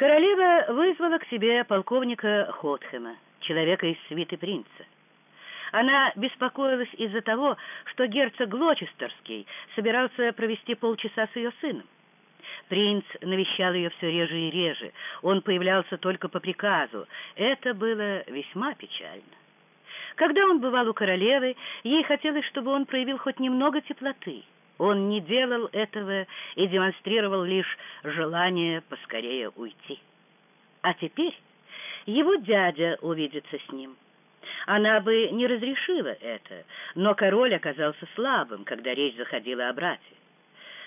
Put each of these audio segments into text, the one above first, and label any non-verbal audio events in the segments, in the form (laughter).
Королева вызвала к себе полковника Хотхема, человека из свиты принца. Она беспокоилась из-за того, что герцог Глочестерский собирался провести полчаса с ее сыном. Принц навещал ее все реже и реже, он появлялся только по приказу. Это было весьма печально. Когда он бывал у королевы, ей хотелось, чтобы он проявил хоть немного теплоты. Он не делал этого и демонстрировал лишь желание поскорее уйти. А теперь его дядя увидится с ним. Она бы не разрешила это, но король оказался слабым, когда речь заходила о брате.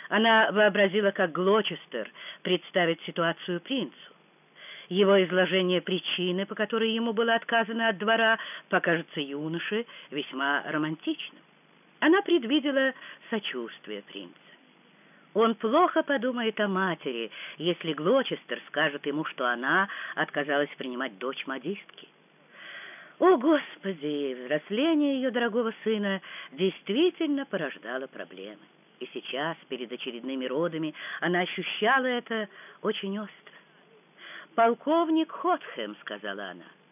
Она вообразила, как Глочестер представит ситуацию принцу. Его изложение причины, по которой ему было отказано от двора, покажется юноше весьма романтичным. Она предвидела сочувствие принца. Он плохо подумает о матери, если Глочестер скажет ему, что она отказалась принимать дочь модистки. О, Господи! Взросление ее дорогого сына действительно порождало проблемы. И сейчас, перед очередными родами, она ощущала это очень остро. «Полковник Хотхэм», — сказала она, —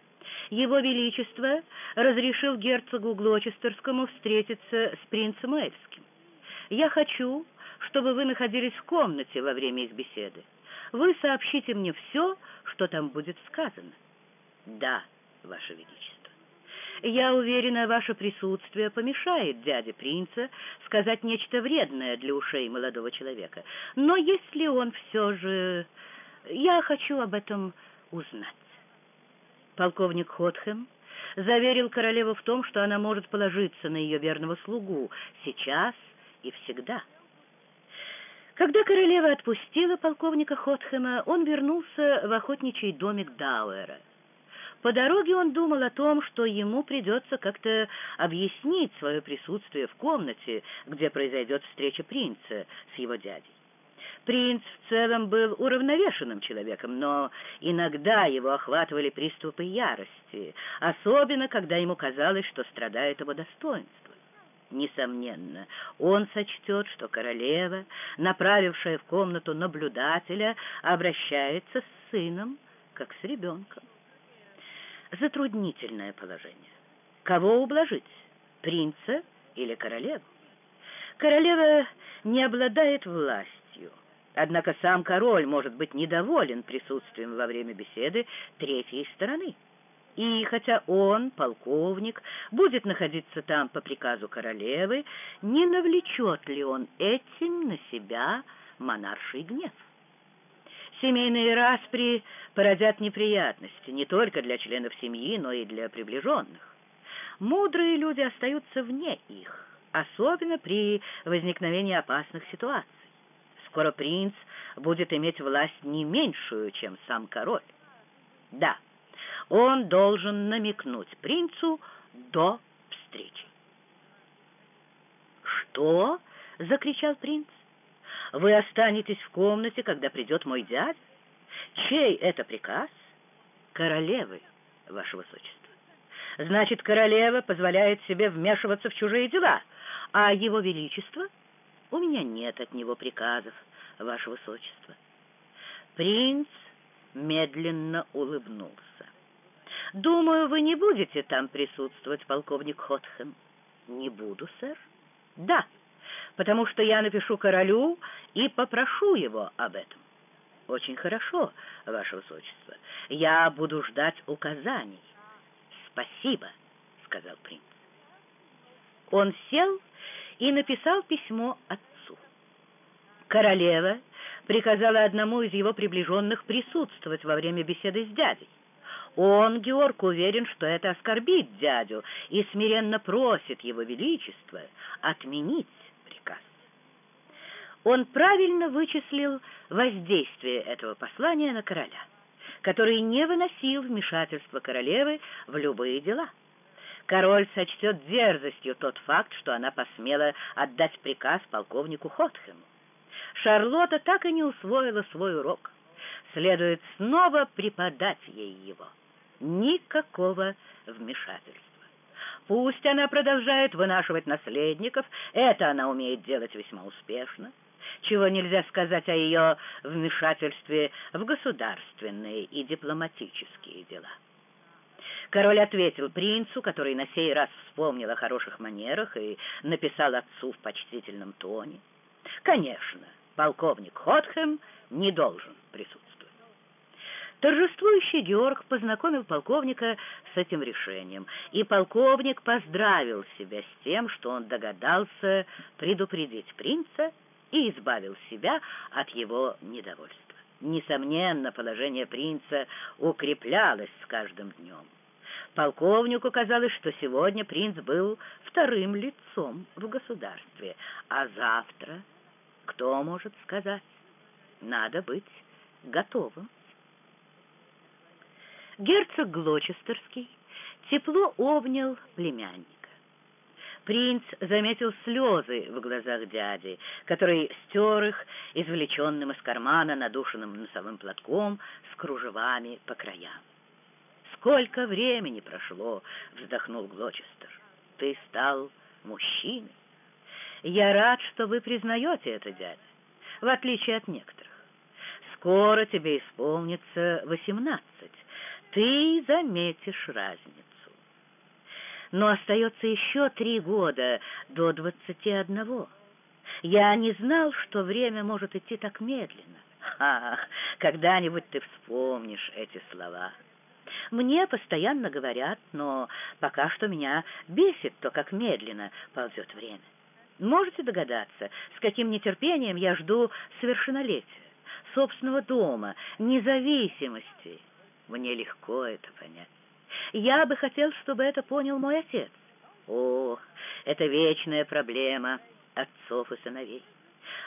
«его величество разрешил герцогу Глочестерскому встретиться с принцем Эльским. Я хочу, чтобы вы находились в комнате во время их беседы. Вы сообщите мне все, что там будет сказано». «Да, ваше величество». Я уверена, ваше присутствие помешает дяде принца сказать нечто вредное для ушей молодого человека. Но если он все же... Я хочу об этом узнать. Полковник Хотхэм заверил королеву в том, что она может положиться на ее верного слугу сейчас и всегда. Когда королева отпустила полковника Хотхэма, он вернулся в охотничий домик Дауэра — по дороге он думал о том, что ему придется как-то объяснить свое присутствие в комнате, где произойдет встреча принца с его дядей. Принц в целом был уравновешенным человеком, но иногда его охватывали приступы ярости, особенно когда ему казалось, что страдает его достоинство. Несомненно, он сочтет, что королева, направившая в комнату наблюдателя, обращается с сыном, как с ребенком затруднительное положение. Кого ублажить, принца или королеву? Королева не обладает властью, однако сам король может быть недоволен присутствием во время беседы третьей стороны. И хотя он, полковник, будет находиться там по приказу королевы, не навлечет ли он этим на себя монарший гнев? Семейные распри породят неприятности не только для членов семьи, но и для приближенных. Мудрые люди остаются вне их, особенно при возникновении опасных ситуаций. Скоро принц будет иметь власть не меньшую, чем сам король. Да, он должен намекнуть принцу до встречи. «Что?» — закричал принц. Вы останетесь в комнате, когда придет мой дядя? Чей это приказ? Королевы, ваше высочество. Значит, королева позволяет себе вмешиваться в чужие дела, а его величество? У меня нет от него приказов, ваше высочество. Принц медленно улыбнулся. «Думаю, вы не будете там присутствовать, полковник Хотхэм?» «Не буду, сэр». «Да, потому что я напишу королю и попрошу его об этом. Очень хорошо, ваше высочество. Я буду ждать указаний. Спасибо, сказал принц. Он сел и написал письмо отцу. Королева приказала одному из его приближенных присутствовать во время беседы с дядей. Он, Георг, уверен, что это оскорбит дядю и смиренно просит его величество отменить он правильно вычислил воздействие этого послания на короля, который не выносил вмешательства королевы в любые дела. Король сочтет дерзостью тот факт, что она посмела отдать приказ полковнику Хотхему. Шарлотта так и не усвоила свой урок. Следует снова преподать ей его. Никакого вмешательства. Пусть она продолжает вынашивать наследников, это она умеет делать весьма успешно. чего нельзя сказать о ее вмешательстве в государственные и дипломатические дела. Король ответил принцу, который на сей раз вспомнил о хороших манерах и написал отцу в почтительном тоне. Конечно, полковник Хотхэм не должен присутствовать. Торжествующий Георг познакомил полковника с этим решением, и полковник поздравил себя с тем, что он догадался предупредить принца и избавил себя от его недовольства. Несомненно, положение принца укреплялось с каждым днем. Полковнику казалось, что сегодня принц был вторым лицом в государстве, а завтра, кто может сказать, надо быть готовым. Герцог Глочестерский тепло обнял племянника. Принц заметил слезы в глазах дяди, который стер их извлеченным из кармана надушенным носовым платком с кружевами по краям. «Сколько времени прошло!» — вздохнул Глочестер. «Ты стал мужчиной. Я рад, что вы признаете это, дядя, в отличие от некоторых. Скоро тебе исполнится восемнадцать, ты заметишь разницу. Но остается еще три года до двадцати одного. Я не знал, что время может идти так медленно. Ах, когда-нибудь ты вспомнишь эти слова. Мне постоянно говорят, но пока что меня бесит то, как медленно ползет время. Можете догадаться, с каким нетерпением я жду совершеннолетия, собственного дома, независимости, мне легко это понять. Я бы хотел, чтобы это понял мой отец. О, это вечная проблема отцов и сыновей.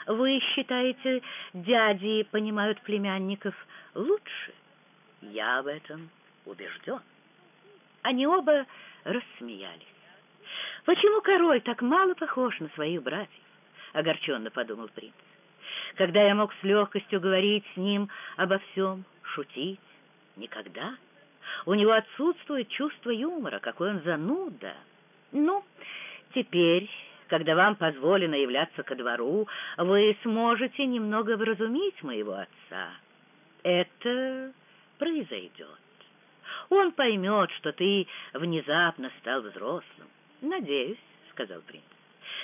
Вы считаете, дяди понимают племянников лучше? Я в этом убежден. Они оба рассмеялись. Почему король так мало похож на своих братьев? Огорченно подумал принц. Когда я мог с легкостью говорить с ним обо всем, шутить, Никогда. У него отсутствует чувство юмора, какой он зануда. Ну, теперь, когда вам позволено являться ко двору, вы сможете немного вразумить моего отца. Это произойдет. Он поймет, что ты внезапно стал взрослым. Надеюсь, — сказал принц.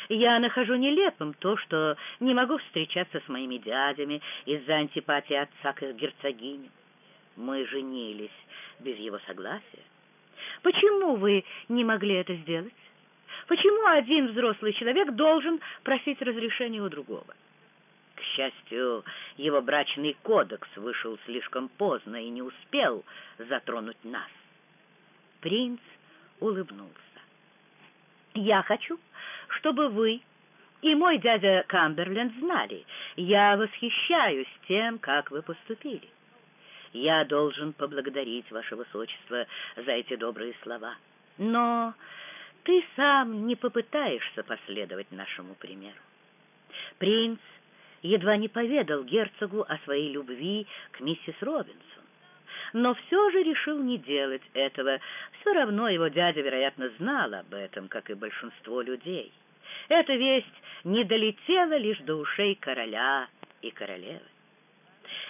Я нахожу нелепым то, что не могу встречаться с моими дядями из-за антипатии отца к их герцогиням. Мы женились без его согласия. Почему вы не могли это сделать? Почему один взрослый человек должен просить разрешения у другого? Счастью, его брачный кодекс вышел слишком поздно и не успел затронуть нас. Принц улыбнулся. «Я хочу, чтобы вы и мой дядя Камберленд знали, я восхищаюсь тем, как вы поступили. Я должен поблагодарить ваше высочество за эти добрые слова. Но ты сам не попытаешься последовать нашему примеру. Принц едва не поведал герцогу о своей любви к миссис Робинсон. Но все же решил не делать этого. Все равно его дядя, вероятно, знал об этом, как и большинство людей. Эта весть не долетела лишь до ушей короля и королевы.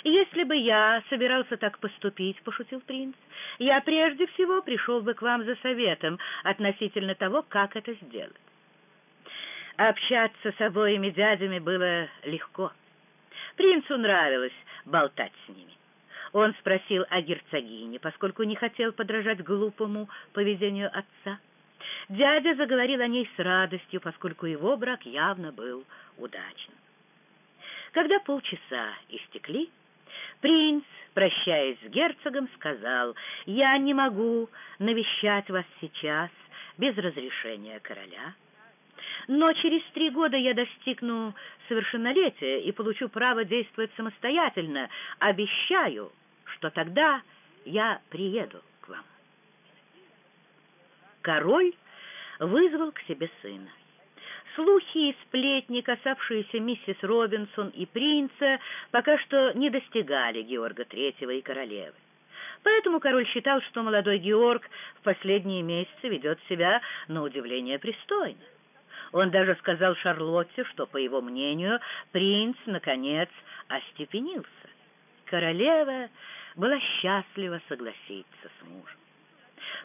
«Если бы я собирался так поступить, — пошутил принц, — я прежде всего пришел бы к вам за советом относительно того, как это сделать». Общаться с обоими дядями было легко. Принцу нравилось болтать с ними. Он спросил о герцогине, поскольку не хотел подражать глупому поведению отца. Дядя заговорил о ней с радостью, поскольку его брак явно был удачным. Когда полчаса истекли, Принц, прощаясь с герцогом, сказал, «Я не могу навещать вас сейчас без разрешения короля, но через три года я достигну совершеннолетия и получу право действовать самостоятельно. Обещаю, что тогда я приеду к вам». Король вызвал к себе сына. Слухи и сплетни, касавшиеся миссис Робинсон и принца, пока что не достигали Георга Третьего и королевы. Поэтому король считал, что молодой Георг в последние месяцы ведет себя на удивление пристойно. Он даже сказал Шарлотте, что, по его мнению, принц, наконец, остепенился. Королева была счастлива согласиться с мужем.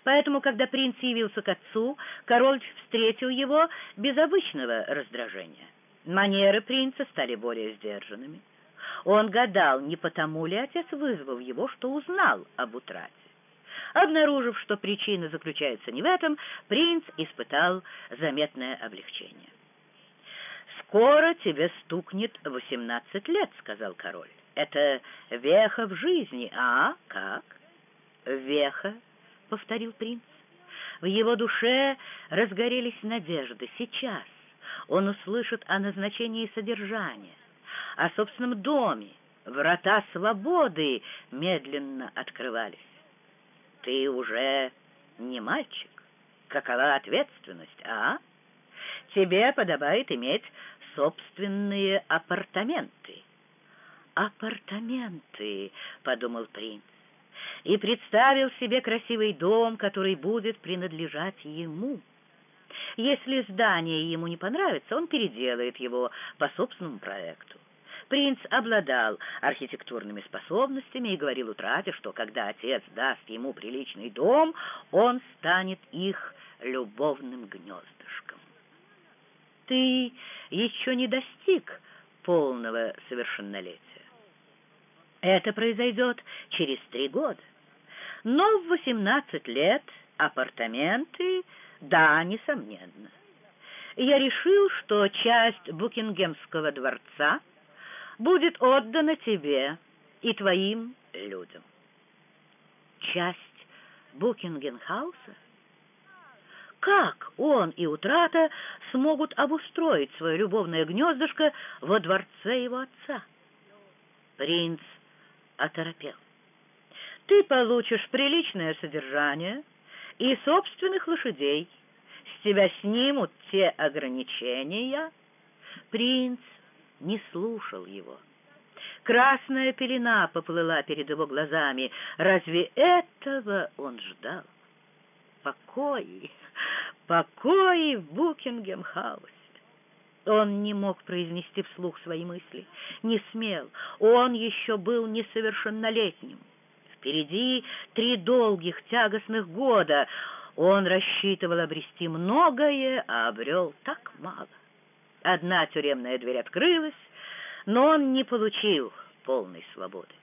Поэтому, когда принц явился к отцу, король встретил его без обычного раздражения. Манеры принца стали более сдержанными. Он гадал, не потому ли отец вызвал его, что узнал об утрате. Обнаружив, что причина заключается не в этом, принц испытал заметное облегчение. «Скоро тебе стукнет восемнадцать лет», — сказал король. «Это веха в жизни, а как?» «Веха», — повторил принц. В его душе разгорелись надежды. Сейчас он услышит о назначении содержания, о собственном доме. Врата свободы медленно открывались. Ты уже не мальчик. Какова ответственность, а? Тебе подобает иметь собственные апартаменты. Апартаменты, подумал принц, и представил себе красивый дом, который будет принадлежать ему. Если здание ему не понравится, он переделает его по собственному проекту. Принц обладал архитектурными способностями и говорил утрате, что когда отец даст ему приличный дом, он станет их любовным гнездышком. Ты еще не достиг полного совершеннолетия. Это произойдет через три года. Но в восемнадцать лет апартаменты, да, несомненно. Я решил, что часть Букингемского дворца — будет отдана тебе и твоим людям. Часть Букингенхауса? Как он и Утрата смогут обустроить свое любовное гнездышко во дворце его отца? Принц оторопел. Ты получишь приличное содержание и собственных лошадей. С тебя снимут те ограничения. Принц не слушал его. Красная пелена поплыла перед его глазами. Разве этого он ждал? Покой, покой в Букингем-хаусе. Он не мог произнести вслух свои мысли, не смел. Он еще был несовершеннолетним. Впереди три долгих тягостных года. Он рассчитывал обрести многое, а обрел так мало. Одна тюремная дверь открылась, но он не получил полной свободы.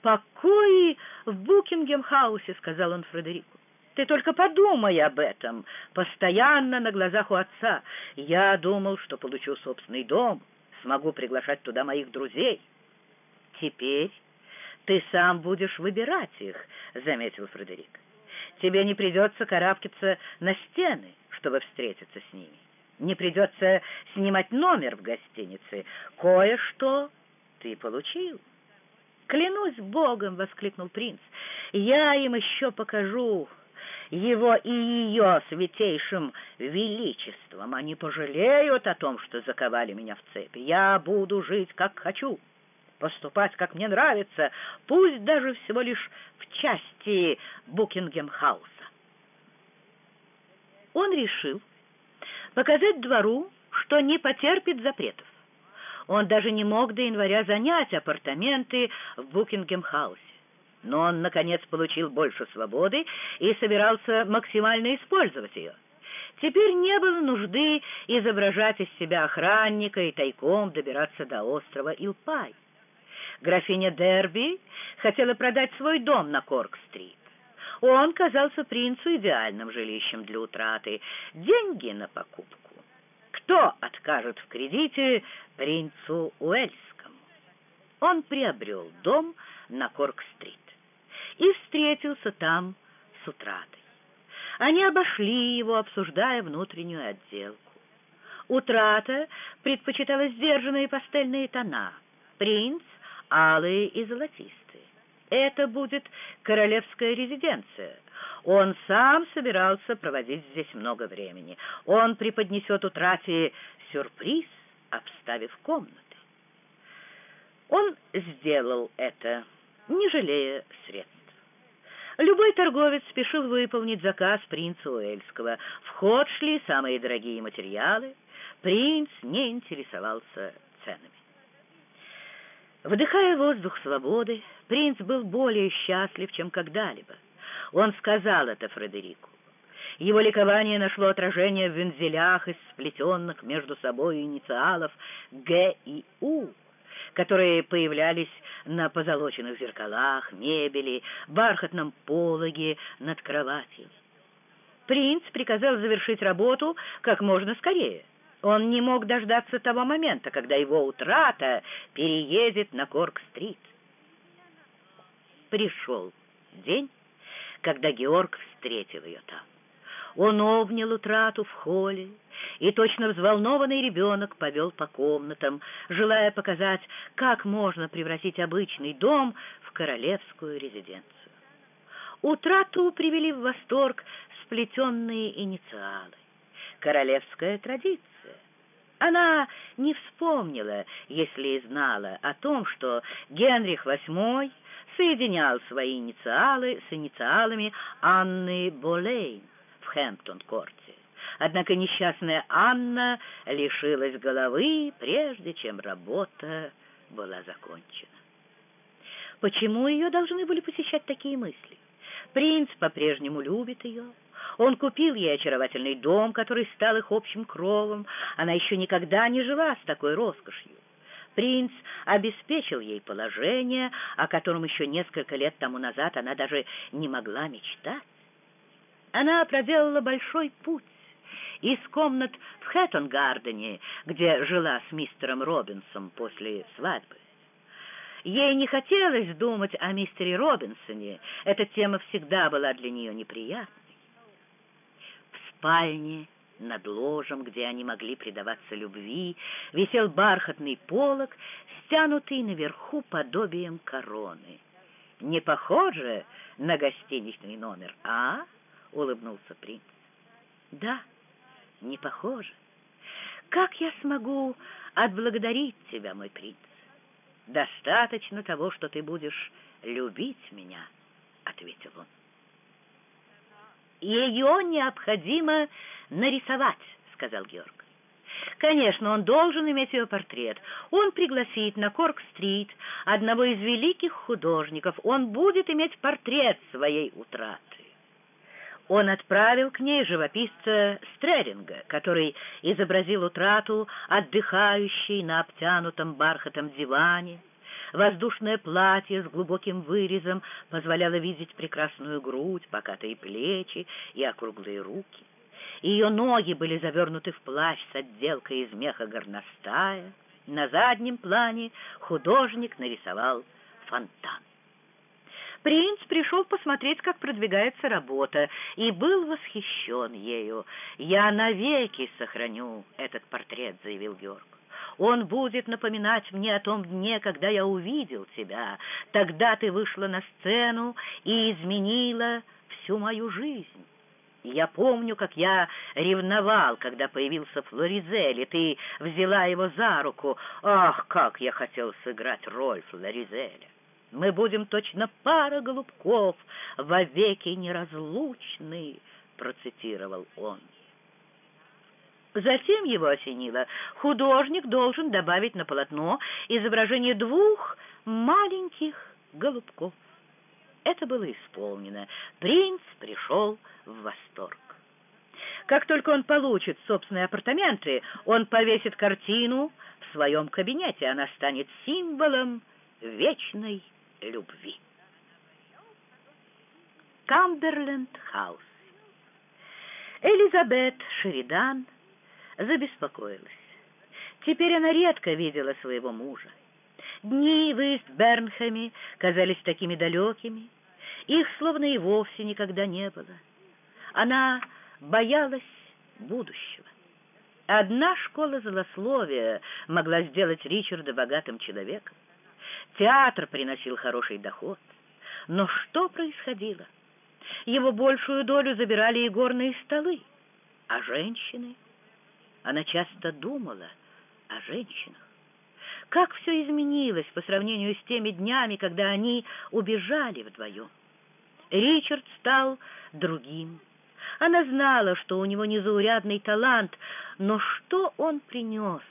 «Покои в Букингем-хаусе», — сказал он Фредерику. «Ты только подумай об этом, постоянно на глазах у отца. Я думал, что получу собственный дом, смогу приглашать туда моих друзей. Теперь ты сам будешь выбирать их», — заметил Фредерик. «Тебе не придется карабкаться на стены, чтобы встретиться с ними не придется снимать номер в гостинице. Кое-что ты получил. «Клянусь Богом!» — воскликнул принц. «Я им еще покажу его и ее святейшим величеством. Они пожалеют о том, что заковали меня в цепи. Я буду жить, как хочу, поступать, как мне нравится, пусть даже всего лишь в части Букингем-хауса». Он решил, показать двору, что не потерпит запретов. Он даже не мог до января занять апартаменты в Букингем-хаусе. Но он, наконец, получил больше свободы и собирался максимально использовать ее. Теперь не было нужды изображать из себя охранника и тайком добираться до острова Илпай. Графиня Дерби хотела продать свой дом на Корк-стрит. Он казался принцу идеальным жилищем для утраты. Деньги на покупку. Кто откажет в кредите принцу Уэльскому? Он приобрел дом на Корк-стрит и встретился там с утратой. Они обошли его, обсуждая внутреннюю отделку. Утрата предпочитала сдержанные пастельные тона, принц — алые и золотистые. Это будет королевская резиденция. Он сам собирался проводить здесь много времени. Он преподнесет утрате сюрприз, обставив комнаты. Он сделал это, не жалея средств. Любой торговец спешил выполнить заказ принца Уэльского. В ход шли самые дорогие материалы. Принц не интересовался ценами. Вдыхая воздух свободы, принц был более счастлив, чем когда-либо. Он сказал это Фредерику. Его ликование нашло отражение в вензелях из сплетенных между собой инициалов «Г» и «У», которые появлялись на позолоченных зеркалах, мебели, бархатном пологе над кроватью. Принц приказал завершить работу как можно скорее. Он не мог дождаться того момента, когда его утрата переедет на Корк-стрит. Пришел день, когда Георг встретил ее там. Он обнял утрату в холле, и точно взволнованный ребенок повел по комнатам, желая показать, как можно превратить обычный дом в королевскую резиденцию. Утрату привели в восторг сплетенные инициалы. Королевская традиция. Она не вспомнила, если и знала, о том, что Генрих VIII соединял свои инициалы с инициалами Анны Болейн в Хэмптон-корте. Однако несчастная Анна лишилась головы, прежде чем работа была закончена. Почему ее должны были посещать такие мысли? Принц по-прежнему любит ее. Он купил ей очаровательный дом, который стал их общим кровом. Она еще никогда не жила с такой роскошью. Принц обеспечил ей положение, о котором еще несколько лет тому назад она даже не могла мечтать. Она проделала большой путь из комнат в Хэттон-Гардене, где жила с мистером Робинсом после свадьбы. Ей не хотелось думать о мистере Робинсоне, эта тема всегда была для нее неприятной. В спальне над ложем, где они могли предаваться любви, висел бархатный полог, стянутый наверху подобием короны. «Не похоже на гостиничный номер, а?» — улыбнулся принц. «Да, не похоже. Как я смогу отблагодарить тебя, мой принц? Достаточно того, что ты будешь любить меня», — ответил он. «Ее необходимо нарисовать», — сказал Георг. Конечно, он должен иметь ее портрет. Он пригласит на Корк-стрит одного из великих художников. Он будет иметь портрет своей утраты он отправил к ней живописца Стреллинга, который изобразил утрату, отдыхающей на обтянутом бархатом диване. Воздушное платье с глубоким вырезом позволяло видеть прекрасную грудь, покатые плечи и округлые руки. Ее ноги были завернуты в плащ с отделкой из меха горностая. На заднем плане художник нарисовал фонтан. Принц пришел посмотреть, как продвигается работа, и был восхищен ею. «Я навеки сохраню этот портрет», — заявил Георг. «Он будет напоминать мне о том дне, когда я увидел тебя. Тогда ты вышла на сцену и изменила всю мою жизнь». Я помню, как я ревновал, когда появился Флоризель, и ты взяла его за руку. Ах, как я хотел сыграть роль Флоризеля! Мы будем точно пара голубков, вовеки неразлучны, процитировал он. Затем его осенило. Художник должен добавить на полотно изображение двух маленьких голубков. Это было исполнено. Принц пришел в восторг. Как только он получит собственные апартаменты, он повесит картину в своем кабинете. Она станет символом вечной любви. Камберленд-хаус. Элизабет Шеридан забеспокоилась. Теперь она редко видела своего мужа. Дни в Ист-Бернхэме казались такими далекими, их словно и вовсе никогда не было. Она боялась будущего. Одна школа злословия могла сделать Ричарда богатым человеком. Театр приносил хороший доход. Но что происходило? Его большую долю забирали и горные столы. А женщины? Она часто думала о женщинах. Как все изменилось по сравнению с теми днями, когда они убежали вдвоем. Ричард стал другим. Она знала, что у него незаурядный талант, но что он принес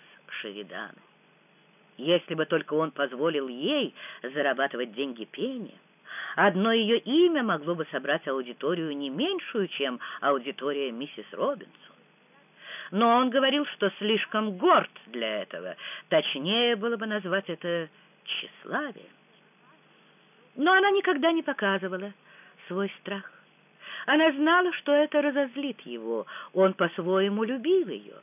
Шеридану? Если бы только он позволил ей зарабатывать деньги пением, одно ее имя могло бы собрать аудиторию не меньшую, чем аудитория миссис Робинсон. Но он говорил, что слишком горд для этого, точнее было бы назвать это тщеславием. Но она никогда не показывала свой страх. Она знала, что это разозлит его, он по-своему любил ее.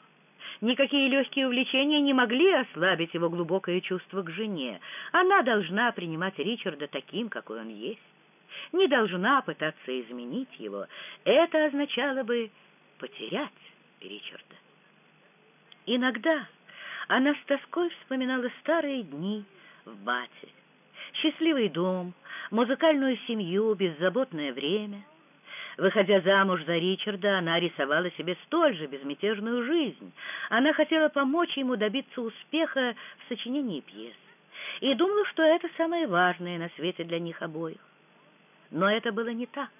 Никакие легкие увлечения не могли ослабить его глубокое чувство к жене. Она должна принимать Ричарда таким, какой он есть. Не должна пытаться изменить его. Это означало бы потерять Ричарда. Иногда она с тоской вспоминала старые дни в Бате. Счастливый дом, музыкальную семью, беззаботное время — Выходя замуж за Ричарда, она рисовала себе столь же безмятежную жизнь. Она хотела помочь ему добиться успеха в сочинении пьес. И думала, что это самое важное на свете для них обоих. Но это было не так.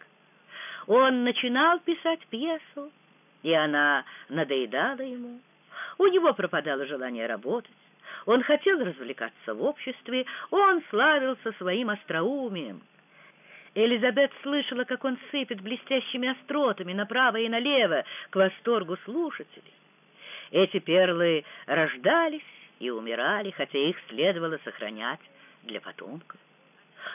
Он начинал писать пьесу, и она надоедала ему. У него пропадало желание работать. Он хотел развлекаться в обществе, он славился своим остроумием. Элизабет слышала, как он сыпет блестящими остротами направо и налево к восторгу слушателей. Эти перлы рождались и умирали, хотя их следовало сохранять для потомков.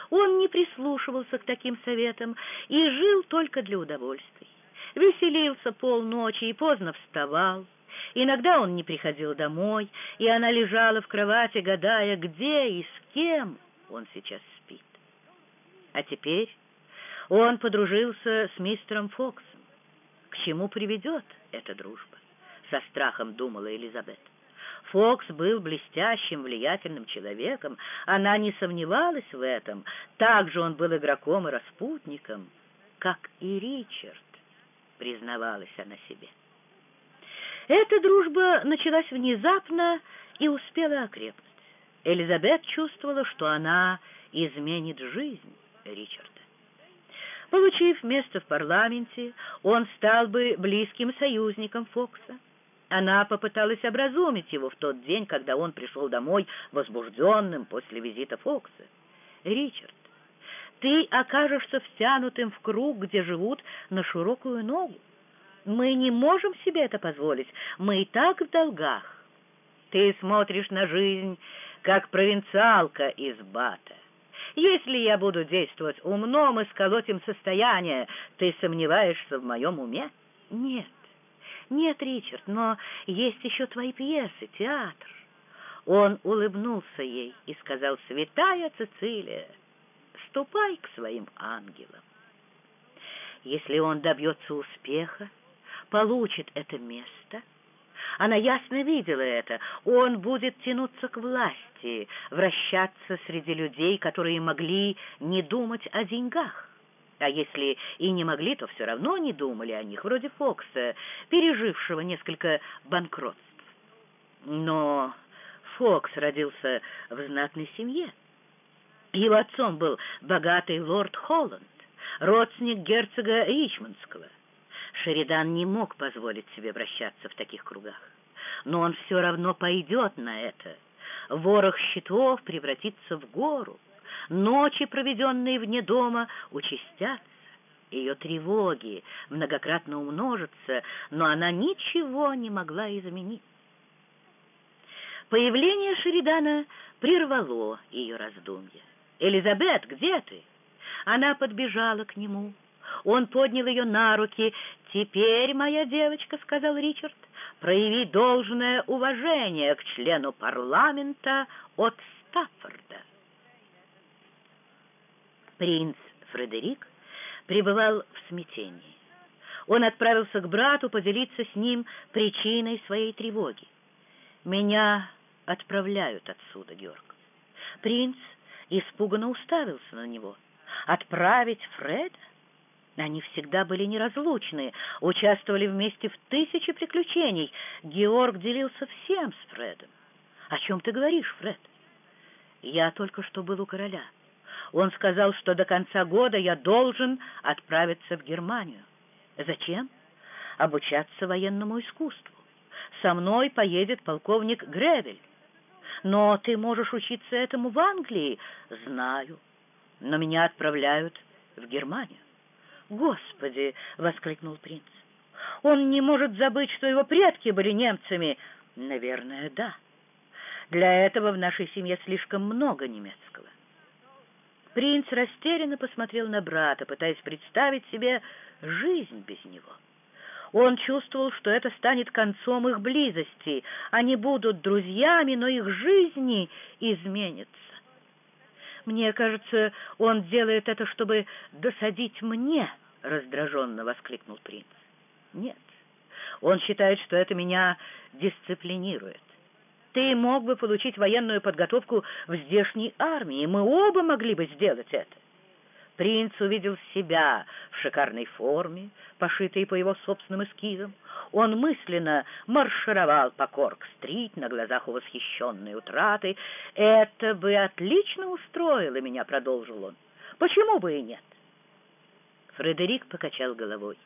Он не прислушивался к таким советам и жил только для удовольствий. Веселился полночи и поздно вставал. Иногда он не приходил домой, и она лежала в кровати, гадая, где и с кем он сейчас спит. А теперь он подружился с мистером Фоксом. К чему приведет эта дружба? Со страхом думала Элизабет. Фокс был блестящим, влиятельным человеком. Она не сомневалась в этом. Также он был игроком и распутником, как и Ричард, признавалась она себе. Эта дружба началась внезапно и успела окрепнуть. Элизабет чувствовала, что она изменит жизнь Ричарда. Получив место в парламенте, он стал бы близким союзником Фокса. Она попыталась образумить его в тот день, когда он пришел домой возбужденным после визита Фокса. «Ричард, ты окажешься втянутым в круг, где живут на широкую ногу. Мы не можем себе это позволить, мы и так в долгах. Ты смотришь на жизнь, как провинциалка из Бата. Если я буду действовать умно, мы сколотим состояние. Ты сомневаешься в моем уме? Нет, нет, Ричард, но есть еще твои пьесы, театр. Он улыбнулся ей и сказал, «Святая Цицилия, ступай к своим ангелам». Если он добьется успеха, получит это место — она ясно видела это. Он будет тянуться к власти, вращаться среди людей, которые могли не думать о деньгах. А если и не могли, то все равно не думали о них, вроде Фокса, пережившего несколько банкротств. Но Фокс родился в знатной семье. Его отцом был богатый лорд Холланд, родственник герцога Ричмондского. Шеридан не мог позволить себе вращаться в таких кругах. Но он все равно пойдет на это. Ворох щитов превратится в гору. Ночи, проведенные вне дома, участятся. Ее тревоги многократно умножатся, но она ничего не могла изменить. Появление Шеридана прервало ее раздумья. «Элизабет, где ты?» Она подбежала к нему. Он поднял ее на руки. «Теперь, моя девочка», — сказал Ричард, — «прояви должное уважение к члену парламента от Стаффорда». Принц Фредерик пребывал в смятении. Он отправился к брату поделиться с ним причиной своей тревоги. «Меня отправляют отсюда, Георг». Принц испуганно уставился на него. «Отправить Фреда?» Они всегда были неразлучны, участвовали вместе в тысяче приключений. Георг делился всем с Фредом. «О чем ты говоришь, Фред?» «Я только что был у короля. Он сказал, что до конца года я должен отправиться в Германию. Зачем? Обучаться военному искусству. Со мной поедет полковник Гревель. Но ты можешь учиться этому в Англии. Знаю. Но меня отправляют в Германию. «Господи!» — воскликнул принц. «Он не может забыть, что его предки были немцами». «Наверное, да. Для этого в нашей семье слишком много немецкого». Принц растерянно посмотрел на брата, пытаясь представить себе жизнь без него. Он чувствовал, что это станет концом их близости. Они будут друзьями, но их жизни изменятся. «Мне кажется, он делает это, чтобы досадить мне», — раздраженно воскликнул принц. «Нет, он считает, что это меня дисциплинирует. Ты мог бы получить военную подготовку в здешней армии, мы оба могли бы сделать это. Принц увидел себя в шикарной форме, пошитой по его собственным эскизам. Он мысленно маршировал по Корк-стрит на глазах у восхищенной утраты. «Это бы отлично устроило меня», — продолжил он. «Почему бы и нет?» Фредерик покачал головой.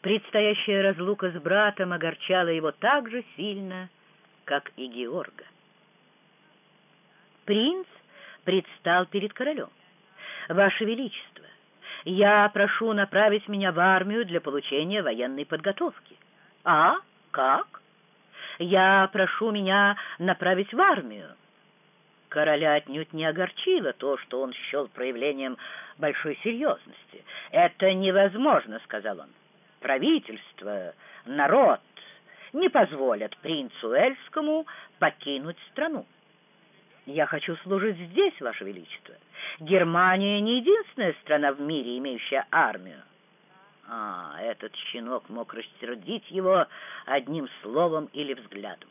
Предстоящая разлука с братом огорчала его так же сильно, как и Георга. Принц предстал перед королем. «Ваше Величество, я прошу направить меня в армию для получения военной подготовки». «А? Как?» «Я прошу меня направить в армию». Короля отнюдь не огорчило то, что он счел проявлением большой серьезности. «Это невозможно», — сказал он. «Правительство, народ не позволят принцу Эльскому покинуть страну». «Я хочу служить здесь, Ваше Величество. Германия не единственная страна в мире, имеющая армию. А, этот щенок мог рассердить его одним словом или взглядом.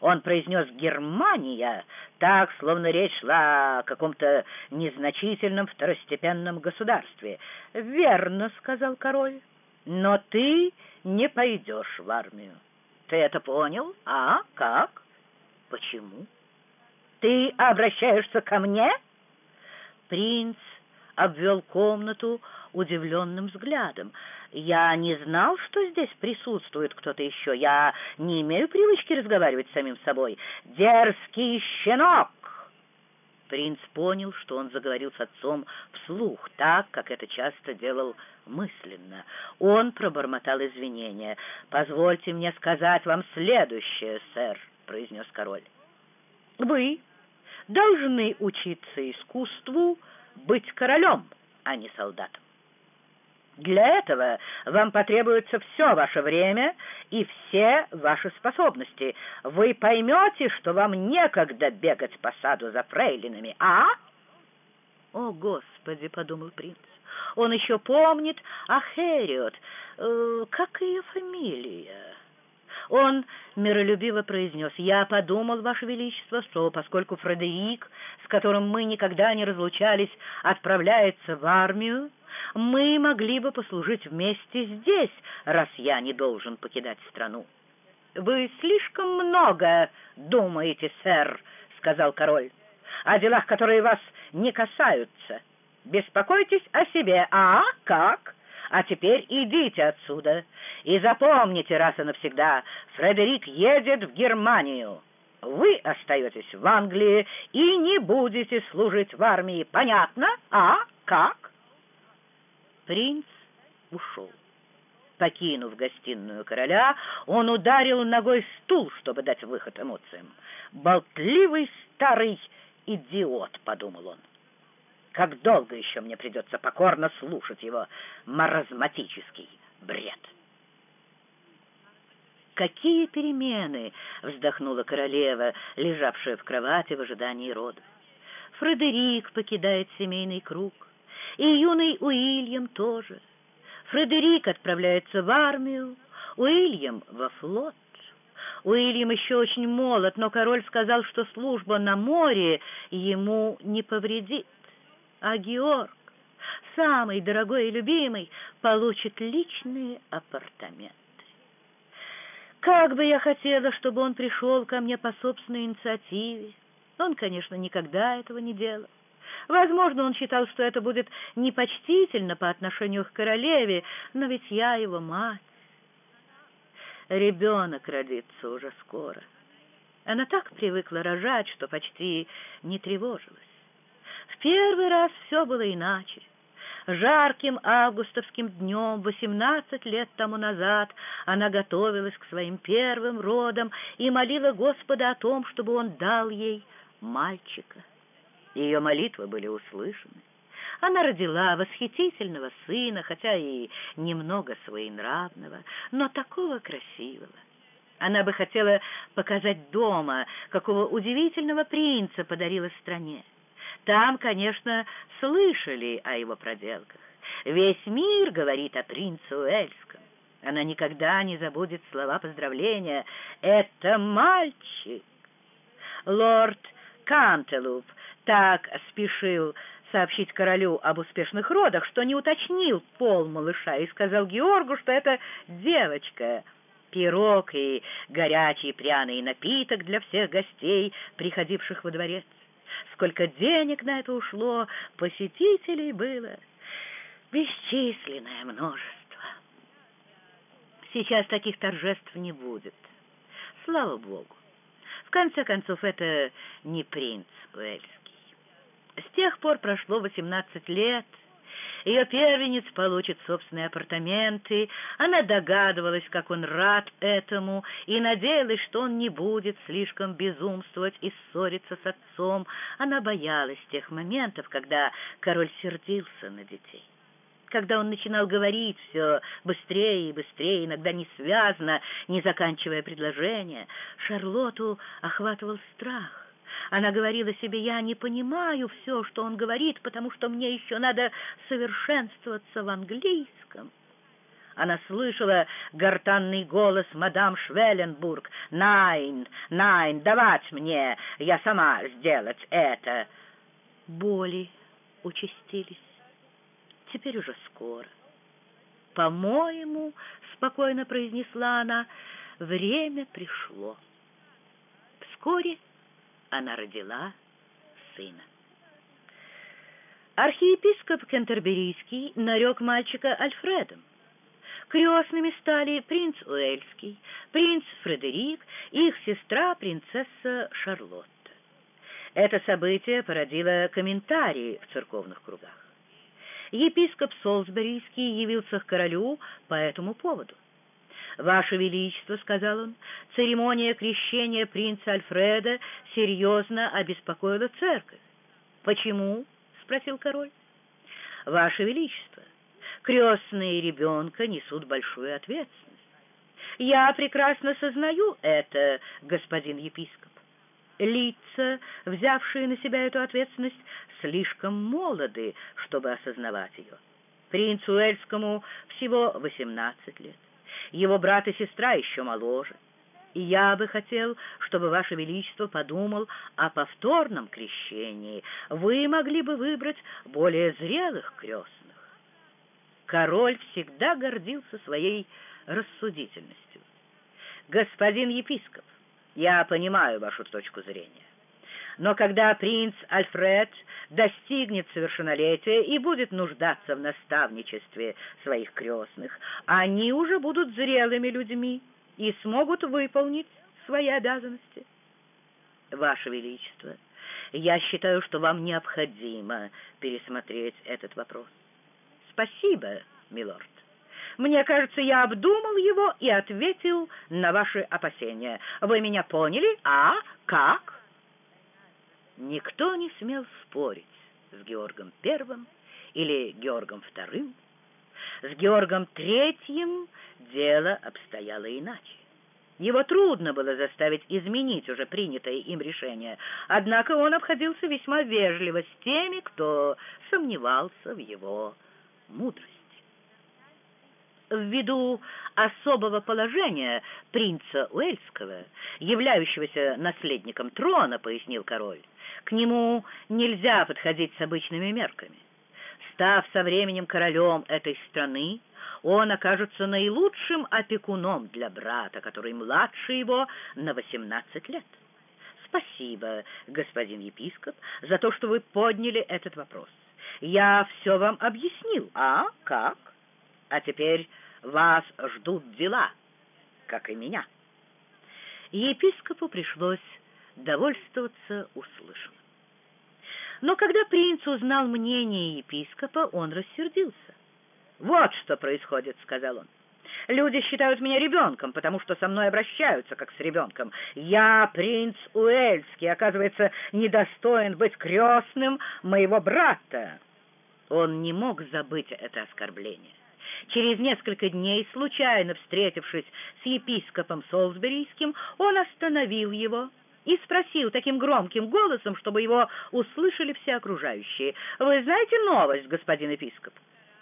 Он произнес «Германия» так, словно речь шла о каком-то незначительном второстепенном государстве. «Верно», — сказал король, — «но ты не пойдешь в армию. Ты это понял? А, как? Почему? Ты обращаешься ко мне?» Принц обвел комнату удивленным взглядом. «Я не знал, что здесь присутствует кто-то еще. Я не имею привычки разговаривать с самим собой. Дерзкий щенок!» Принц понял, что он заговорил с отцом вслух, так, как это часто делал мысленно. Он пробормотал извинения. «Позвольте мне сказать вам следующее, сэр», — произнес король. «Вы должны учиться искусству быть королем, а не солдатом. Для этого вам потребуется все ваше время и все ваши способности. Вы поймете, что вам некогда бегать по саду за фрейлинами, а? О, Господи, — подумал принц, — он еще помнит о Хэриот. Э, как ее фамилия? Он миролюбиво произнес, «Я подумал, Ваше Величество, что поскольку Фредерик, с которым мы никогда не разлучались, отправляется в армию, мы могли бы послужить вместе здесь, раз я не должен покидать страну». «Вы слишком много думаете, сэр», — сказал король, — «о делах, которые вас не касаются. Беспокойтесь о себе. А как?» А теперь идите отсюда и запомните раз и навсегда, Фредерик едет в Германию. Вы остаетесь в Англии и не будете служить в армии. Понятно? А? Как? Принц ушел. Покинув гостиную короля, он ударил ногой стул, чтобы дать выход эмоциям. «Болтливый старый идиот», — подумал он. Как долго еще мне придется покорно слушать его маразматический бред? «Какие перемены!» — вздохнула королева, лежавшая в кровати в ожидании родов. Фредерик покидает семейный круг, и юный Уильям тоже. Фредерик отправляется в армию, Уильям — во флот. Уильям еще очень молод, но король сказал, что служба на море ему не повредит а Георг, самый дорогой и любимый, получит личные апартаменты. Как бы я хотела, чтобы он пришел ко мне по собственной инициативе. Он, конечно, никогда этого не делал. Возможно, он считал, что это будет непочтительно по отношению к королеве, но ведь я его мать. Ребенок родится уже скоро. Она так привыкла рожать, что почти не тревожилась. Первый раз все было иначе. Жарким августовским днем, восемнадцать лет тому назад, она готовилась к своим первым родам и молила Господа о том, чтобы он дал ей мальчика. Ее молитвы были услышаны. Она родила восхитительного сына, хотя и немного своенравного, но такого красивого. Она бы хотела показать дома, какого удивительного принца подарила стране. Там, конечно, слышали о его проделках. Весь мир говорит о принце Уэльском. Она никогда не забудет слова поздравления. «Это мальчик!» Лорд Кантелуп так спешил сообщить королю об успешных родах, что не уточнил пол малыша и сказал Георгу, что это девочка. Пирог и горячий пряный напиток для всех гостей, приходивших во дворец. Сколько денег на это ушло, посетителей было бесчисленное множество. Сейчас таких торжеств не будет. Слава Богу. В конце концов, это не принц Уэльский. С тех пор прошло восемнадцать лет, ее первенец получит собственные апартаменты. Она догадывалась, как он рад этому, и надеялась, что он не будет слишком безумствовать и ссориться с отцом. Она боялась тех моментов, когда король сердился на детей. Когда он начинал говорить все быстрее и быстрее, иногда не связно, не заканчивая предложение, Шарлотту охватывал страх. Она говорила себе, я не понимаю все, что он говорит, потому что мне еще надо совершенствоваться в английском. Она слышала гортанный голос мадам Швелленбург. «Найн, найн, давать мне, я сама сделать это». Боли участились. Теперь уже скоро. «По-моему, — спокойно произнесла она, — время пришло». Вскоре она родила сына. Архиепископ Кентерберийский нарек мальчика Альфредом. Крестными стали принц Уэльский, принц Фредерик и их сестра принцесса Шарлотта. Это событие породило комментарии в церковных кругах. Епископ Солсберийский явился к королю по этому поводу. «Ваше Величество», — сказал он, — «церемония крещения принца Альфреда серьезно обеспокоила церковь». «Почему?» — спросил король. «Ваше Величество, крестные ребенка несут большую ответственность. Я прекрасно сознаю это, господин епископ. Лица, взявшие на себя эту ответственность, слишком молоды, чтобы осознавать ее. Принцу Эльскому всего восемнадцать лет его брат и сестра еще моложе. И я бы хотел, чтобы Ваше Величество подумал о повторном крещении. Вы могли бы выбрать более зрелых крестных. Король всегда гордился своей рассудительностью. Господин епископ, я понимаю вашу точку зрения. Но когда принц Альфред достигнет совершеннолетия и будет нуждаться в наставничестве своих крестных, они уже будут зрелыми людьми и смогут выполнить свои обязанности. Ваше Величество, я считаю, что вам необходимо пересмотреть этот вопрос. Спасибо, милорд. Мне кажется, я обдумал его и ответил на ваши опасения. Вы меня поняли? А? Как? Никто не смел спорить с Георгом Первым или Георгом Вторым. С Георгом Третьим дело обстояло иначе. Его трудно было заставить изменить уже принятое им решение, однако он обходился весьма вежливо с теми, кто сомневался в его мудрости. Ввиду особого положения принца Уэльского, являющегося наследником трона, пояснил король, к нему нельзя подходить с обычными мерками. Став со временем королем этой страны, он окажется наилучшим опекуном для брата, который младше его на восемнадцать лет. Спасибо, господин епископ, за то, что вы подняли этот вопрос. Я все вам объяснил. А как? А теперь вас ждут дела, как и меня. Епископу пришлось довольствоваться услышанным. Но когда принц узнал мнение епископа, он рассердился. «Вот что происходит», — сказал он. Люди считают меня ребенком, потому что со мной обращаются как с ребенком. Я, принц Уэльский, оказывается, недостоин быть крестным моего брата. Он не мог забыть это оскорбление. Через несколько дней, случайно встретившись с епископом Солсберийским, он остановил его и спросил таким громким голосом, чтобы его услышали все окружающие. «Вы знаете новость, господин епископ?»